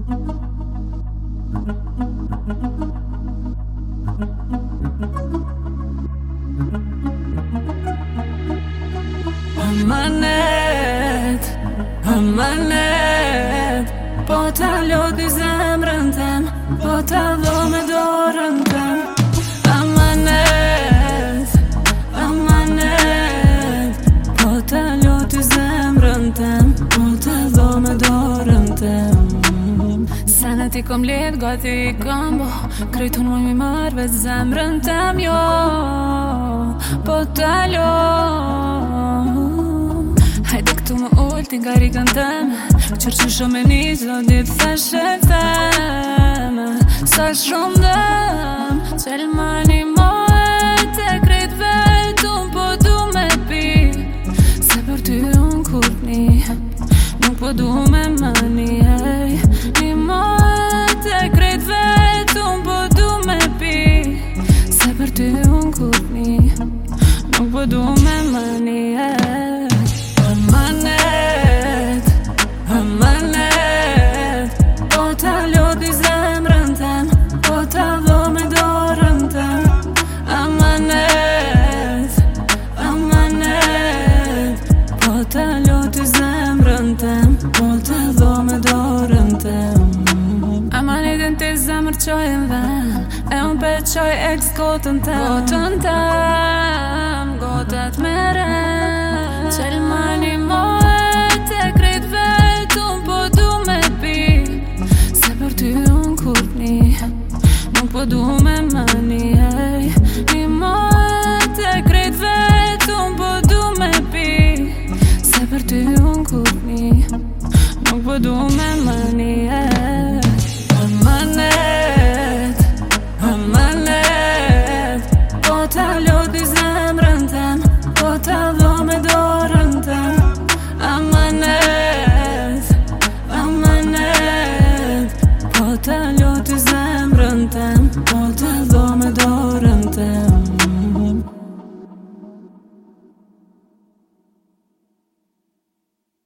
A manet, a manet Po t'a ljot i zemrën tem Po t'a lomë e dorën tem A manet, Po t'a ljot zemrën tem Po t'a lomë e dorën tem Shana ti kom let, gati i kom bo Krejton mu i mi marrë vë zemrën tem jo Po të ljo Hajde këtu më ullë ti nga rikën tem Qërë që shumë e një zonë një të feshe tem Sa shumë dëm Se ma një mo e te krejt vetum Po du me pi Se për ty unë kur një Nuk po du me mani e tem Molte dhome dorën tem Amanitin ti zemër E unë pe qoj ex gotën tem Gotën tem Gotët me rem Qel mani moj Te krejt Po du me pi Se për ty unë kur një Nuk po du me mani Një moj Te krejt vetëm Po du me pi Se për ty unë kur një Nuk për po du me ma nje A a manet Po të ljuti zemë rënden Po të vdo me do rënden A manet, a manet Po të ljuti zemë rënden Po të vdo